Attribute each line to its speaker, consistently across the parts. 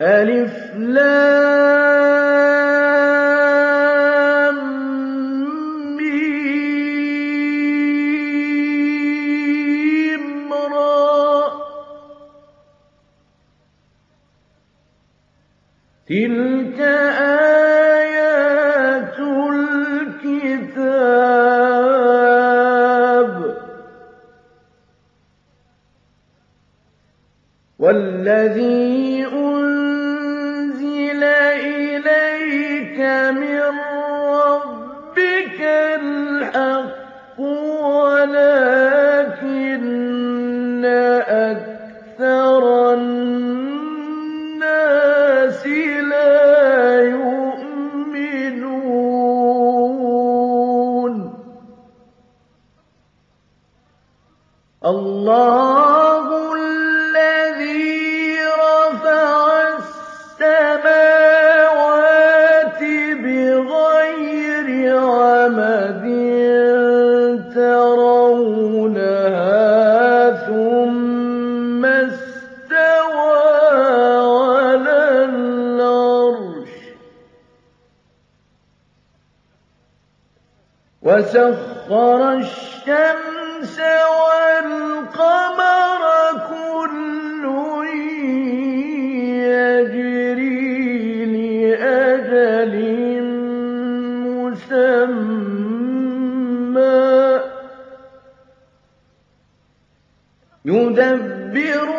Speaker 1: ألف لام. وسخر الشمس والقمر كل يجري لأجل مسمى. يدبر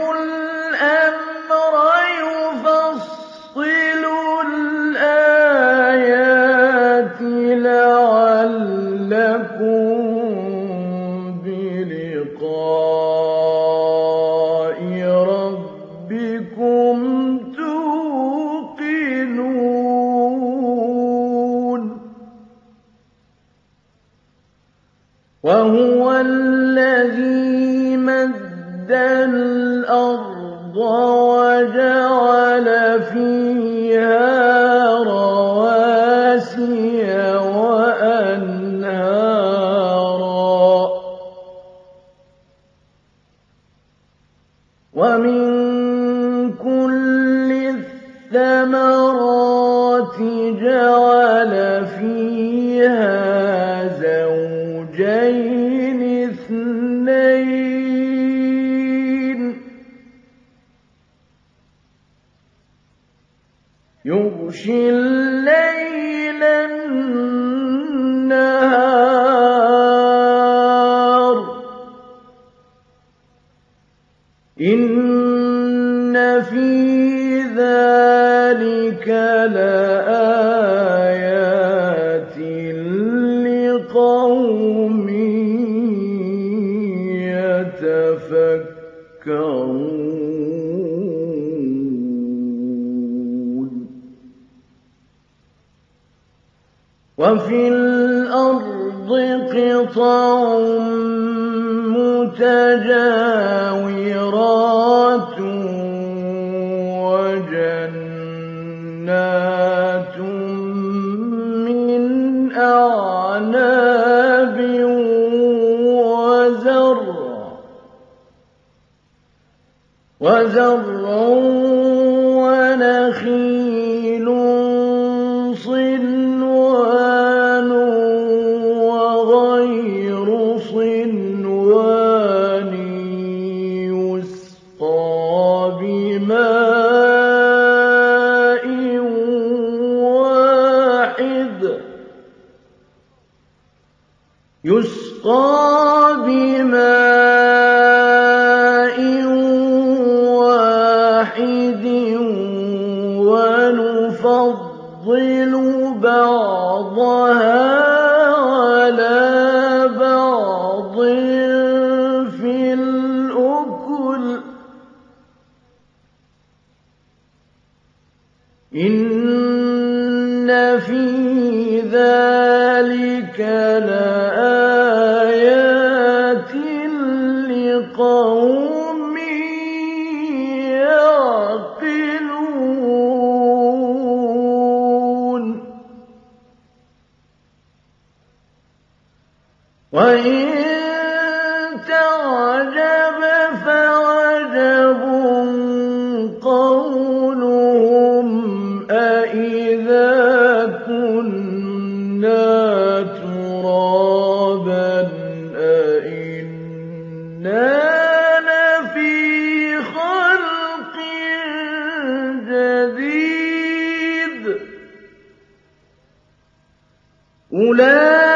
Speaker 1: أولئك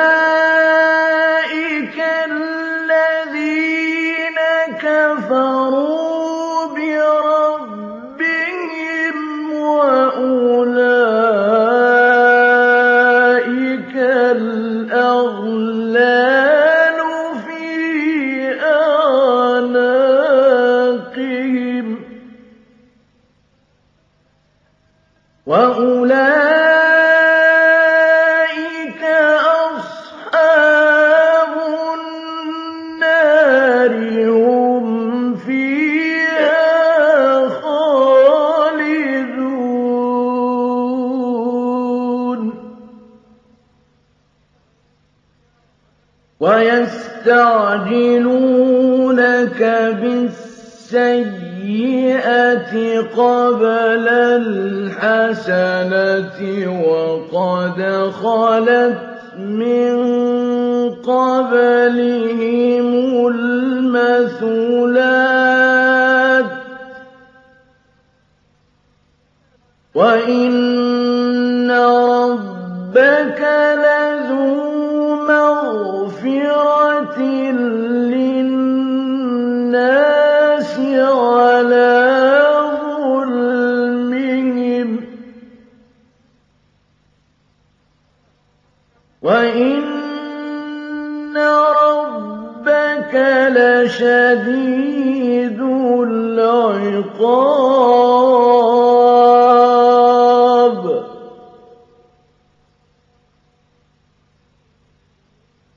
Speaker 1: قبل الحسنة وقد خلت من قبلهم المثلات. وإن ربك لذو لشديد العقاب.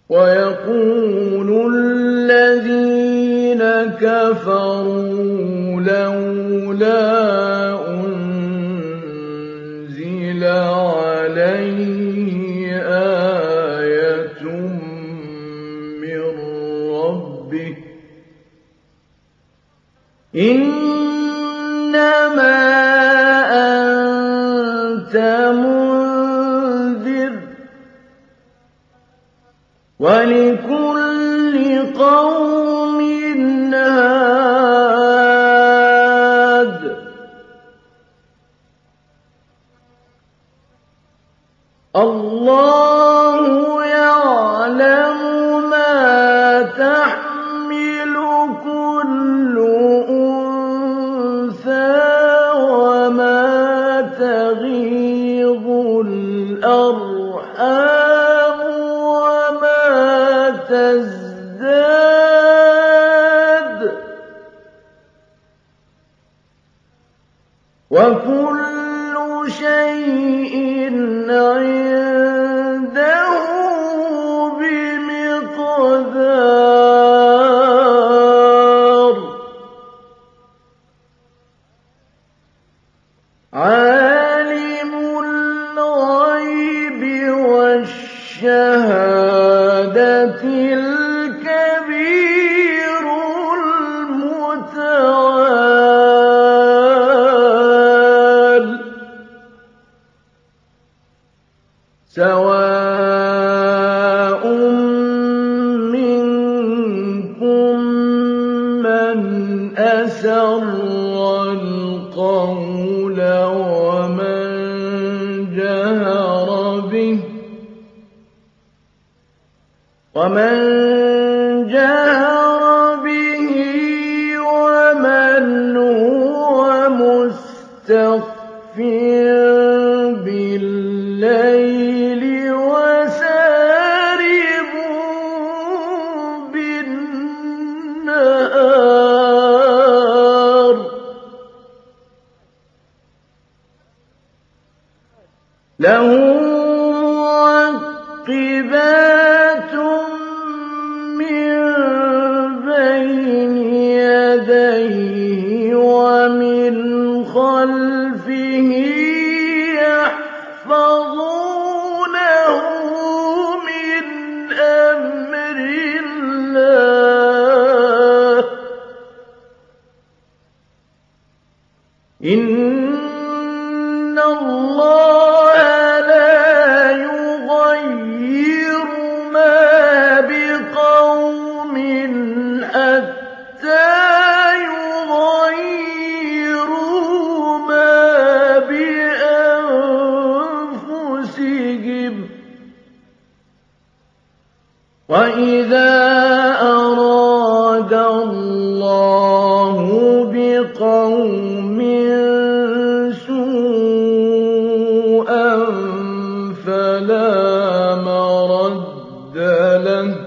Speaker 1: ويقول الذين كفروا الله ومن جهر به ومن هو مستقيم اللَّهُ بِقَوْمٍ سُوءًا فَلَا مَرَدَّ لَهُ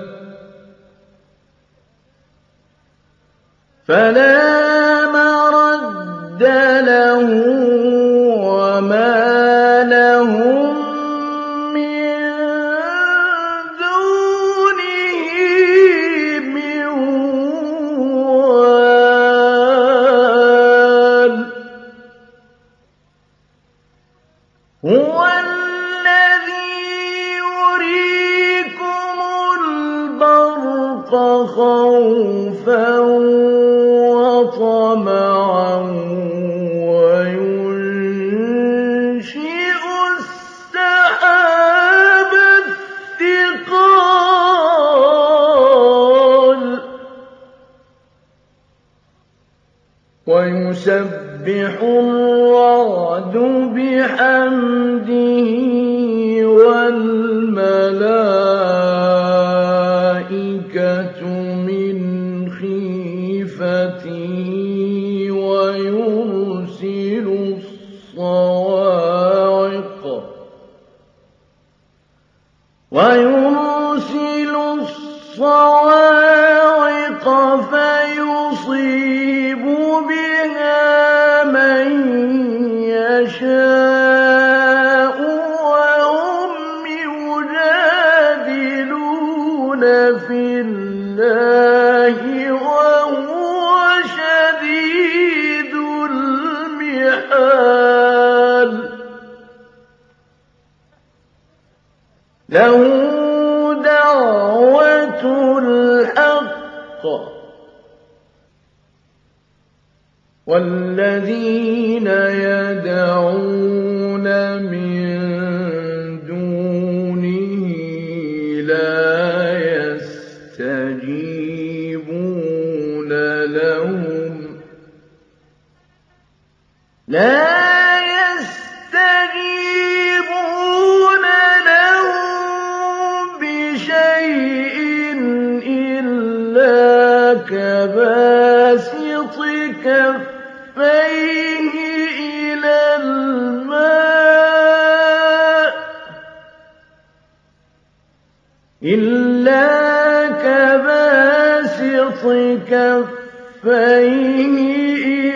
Speaker 1: إلا كباسط كفيه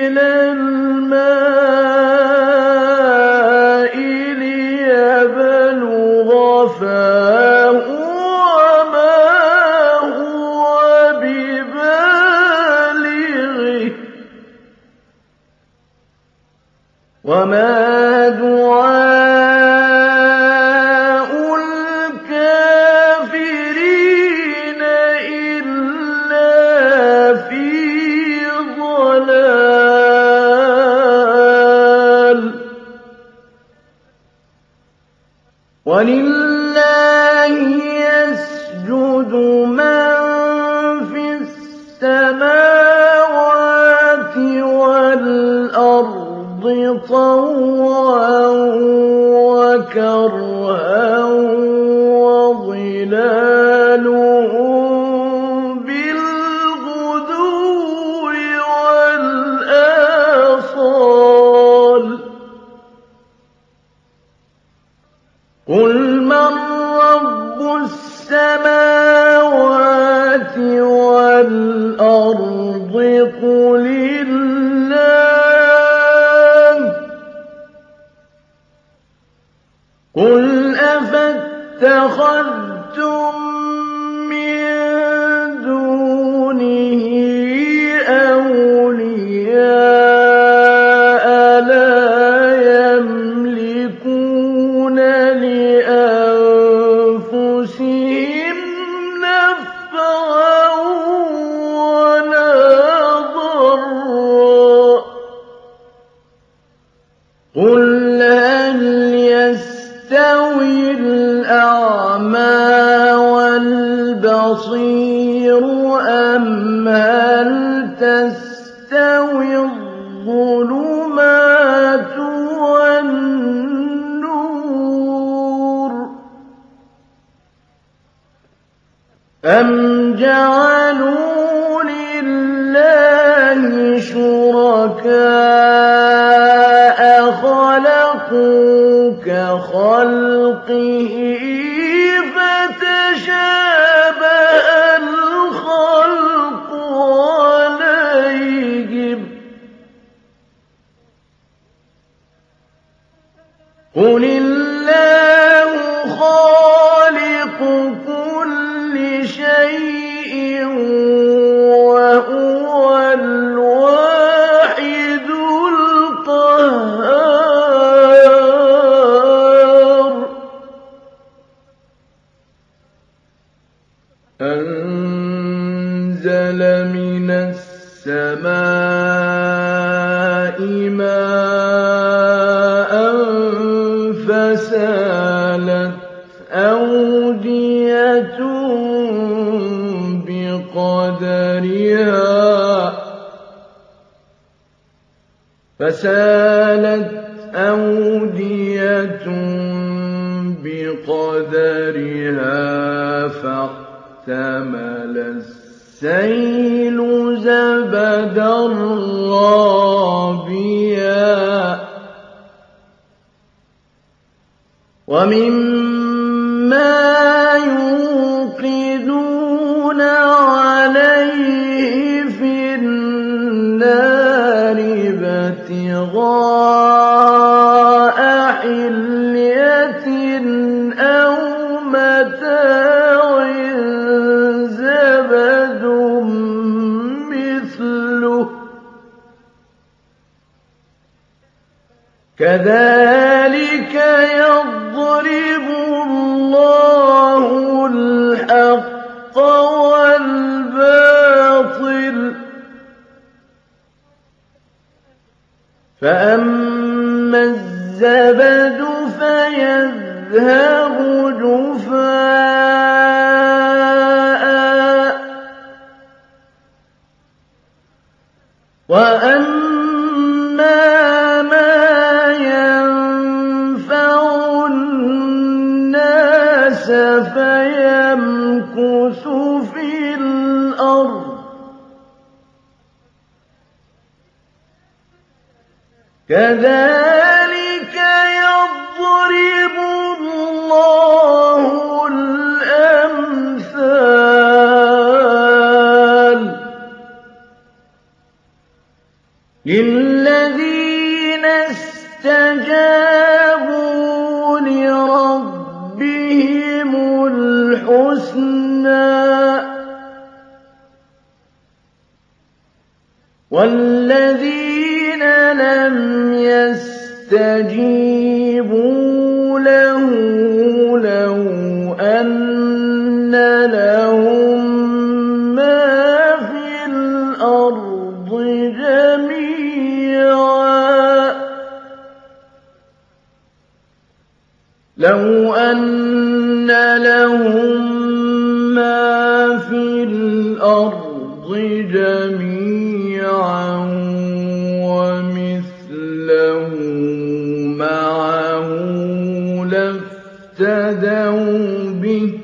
Speaker 1: إلى الماء ليبلغ فاه وما هو ببالغه وما اتخذ ابتغاء اسْتَجَابُوا لِرَبِّهِمُ الْحُسْنَىٰ ۚ وَالَّذِينَ لَمْ يَسْتَجِيبُوا لَهُ لَوْ لو أن لهم ما في الأرض جميعا ومثله معه لافتدوا به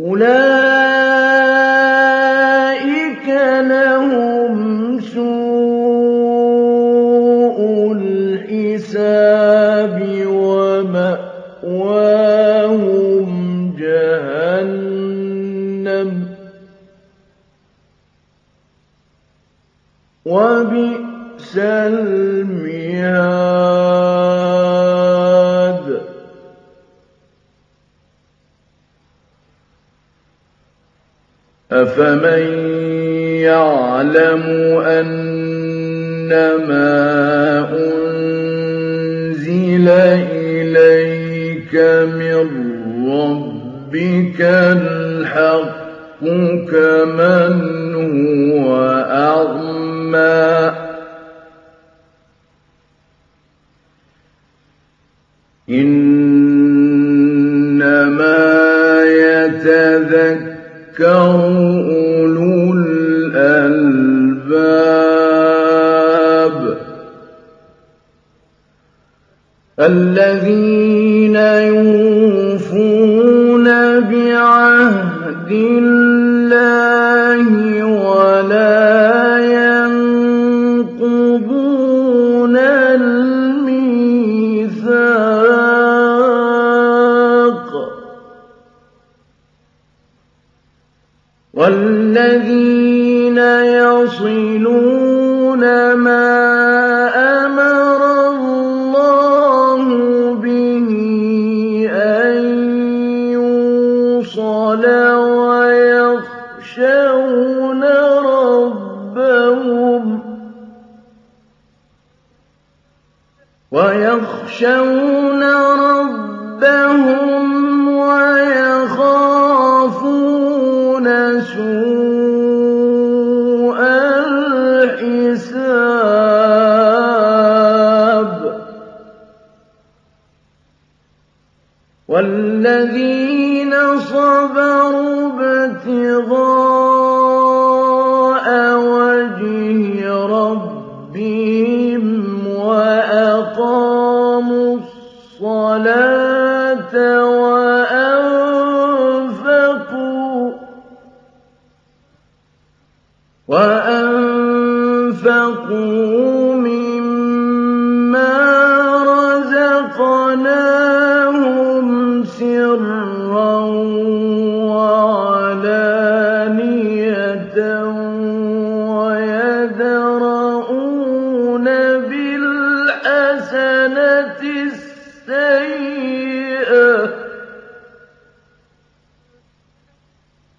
Speaker 1: أولئك أفمن يعلم أنما أنزل إليك من ربك الحق كمن ويخشون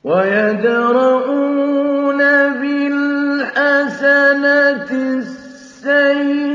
Speaker 1: ويدرؤون بالحسنة السيئة.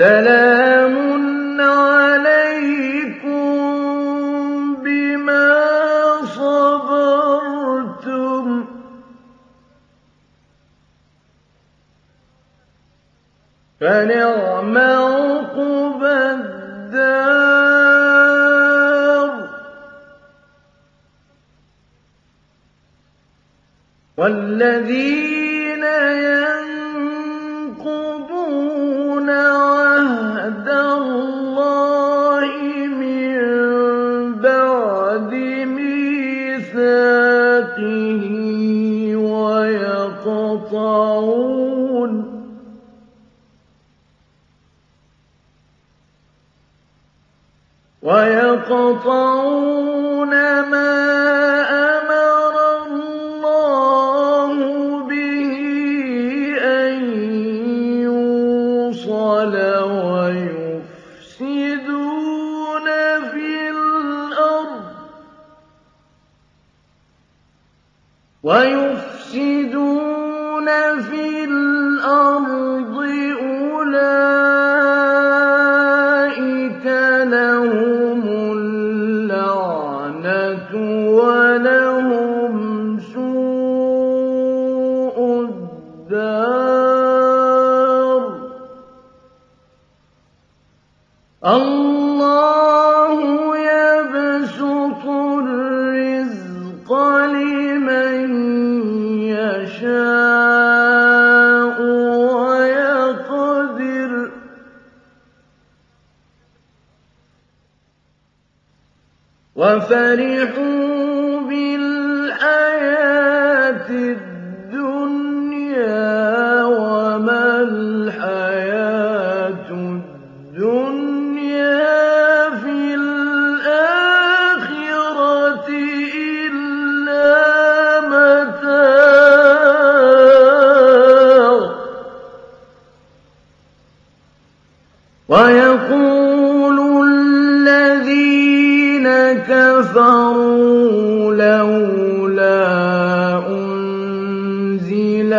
Speaker 1: Selam. ويفسدون في الأرض أولئك أَفَرِحُوا كَفَرُوا لَوْلَا أُنزِلَ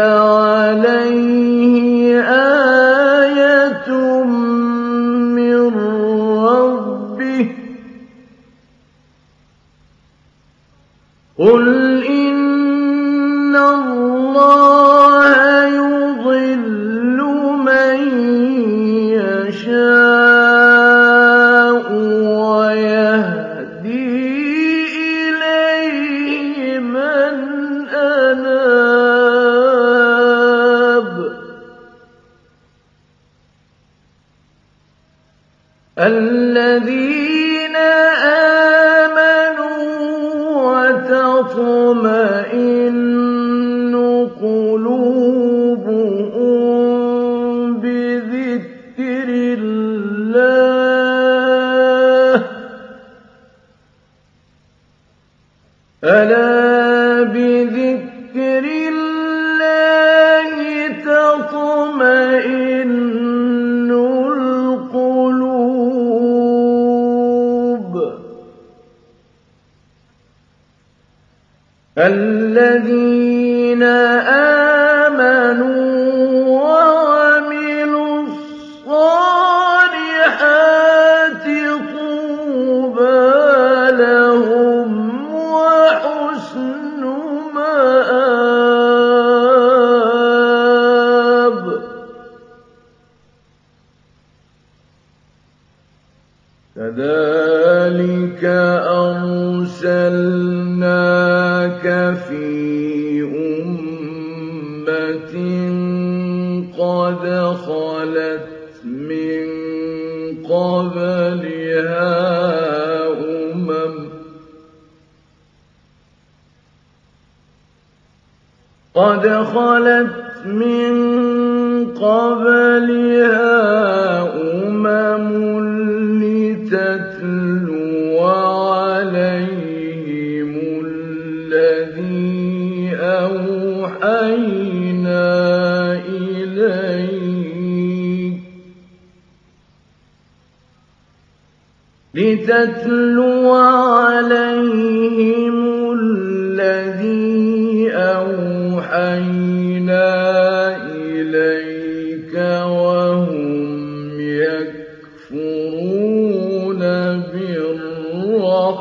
Speaker 1: أُمَمٌ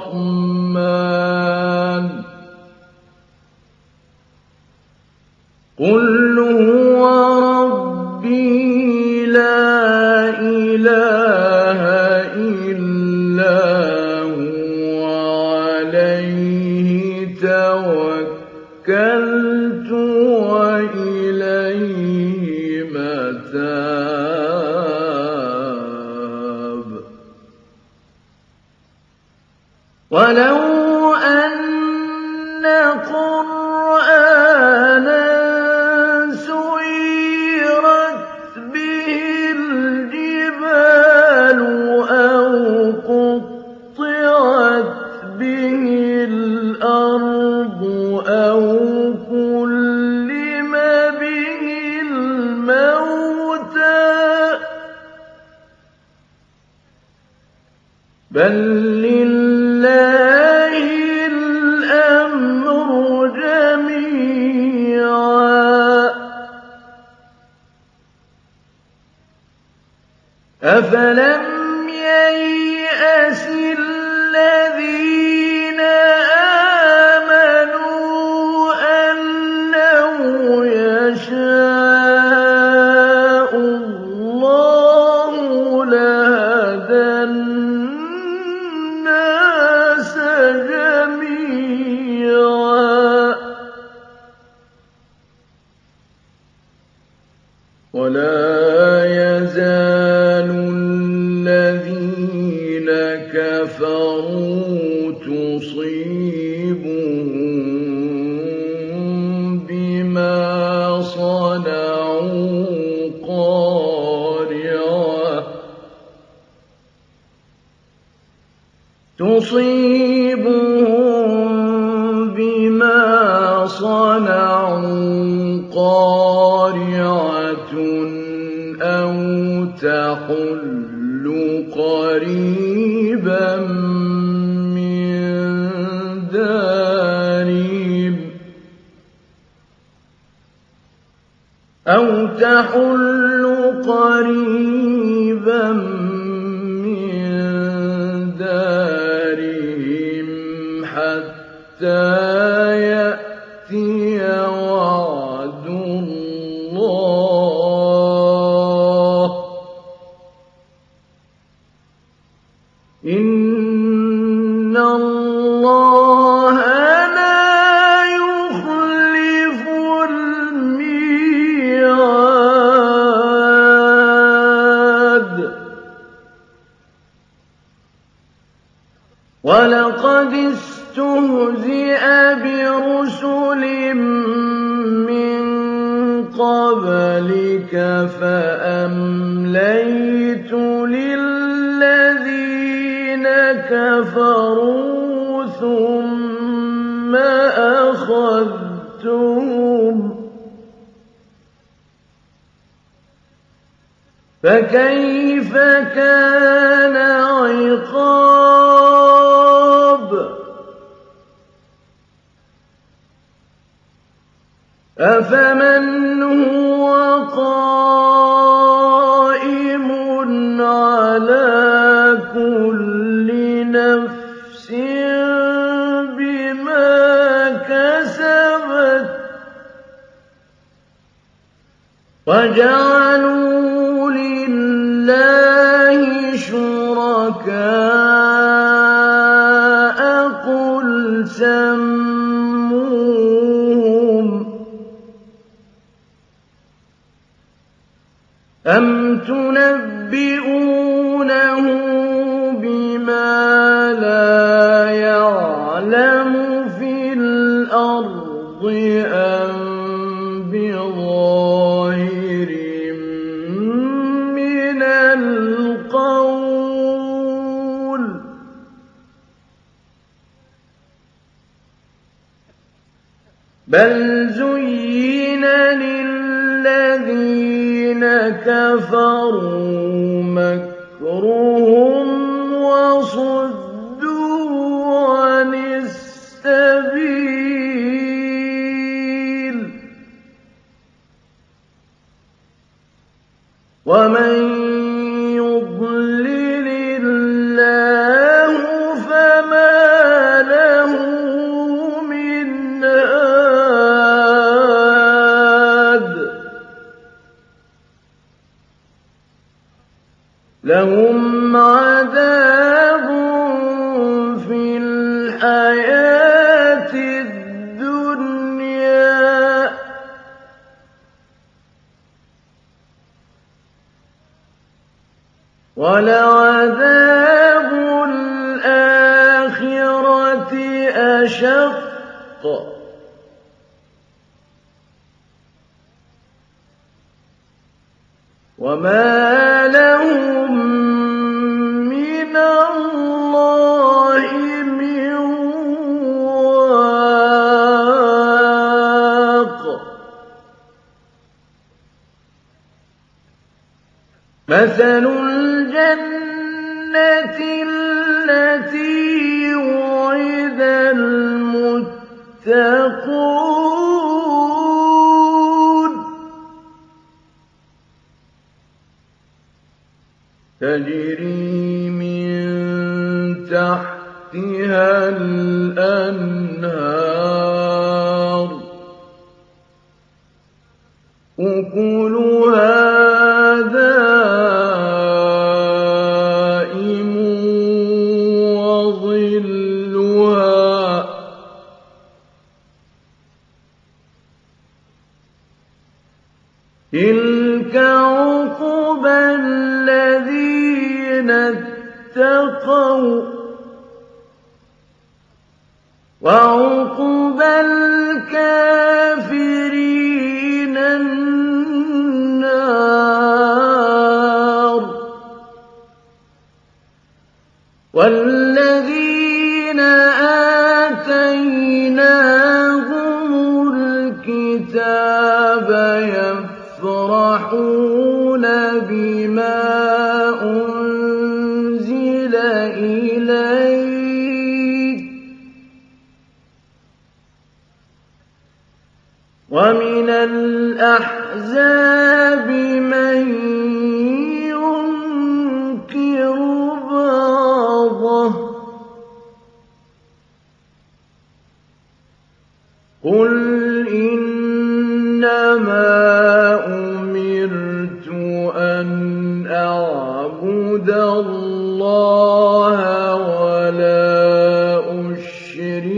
Speaker 1: بِالرَّحْمَٰنِ ۚ قُلْ وَجَعَلُوا بَلْ زُيِّنَ لِلَّذِينَ كَفَرُوا مَكْرُهُمْ لَّهُمْ عَذَابٌ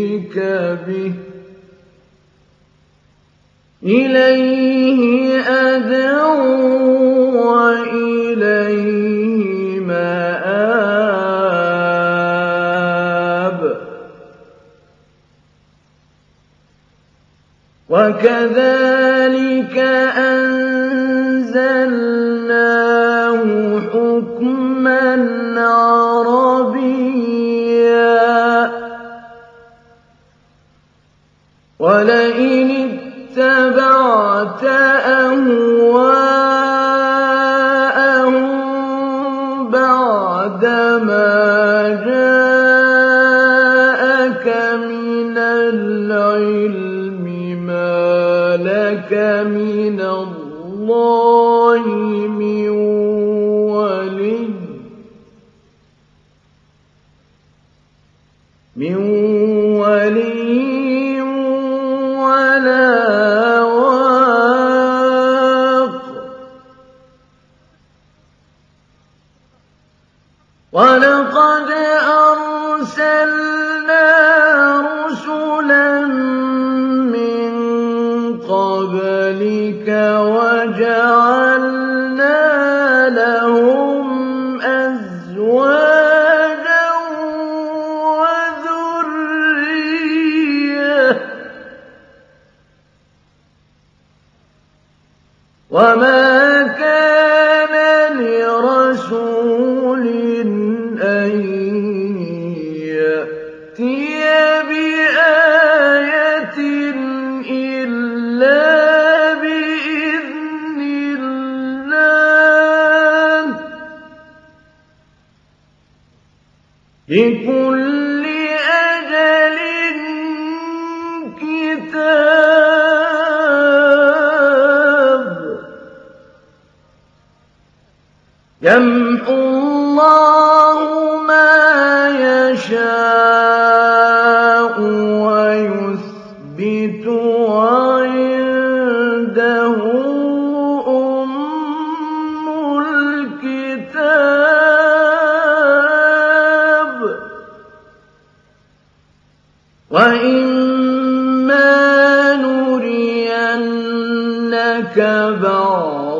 Speaker 1: يشرك به إليه أدعو وإليه مآب وكذلك ولن قَبْلِكَ وَجَعَلْنَا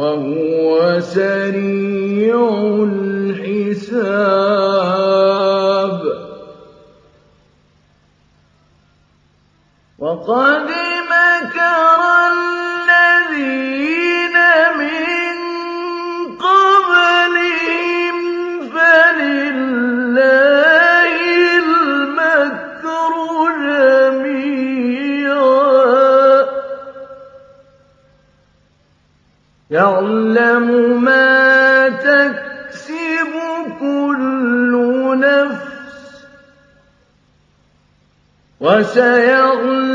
Speaker 1: وهو سريع الحساب. وقد وَسَيَعْلَمُ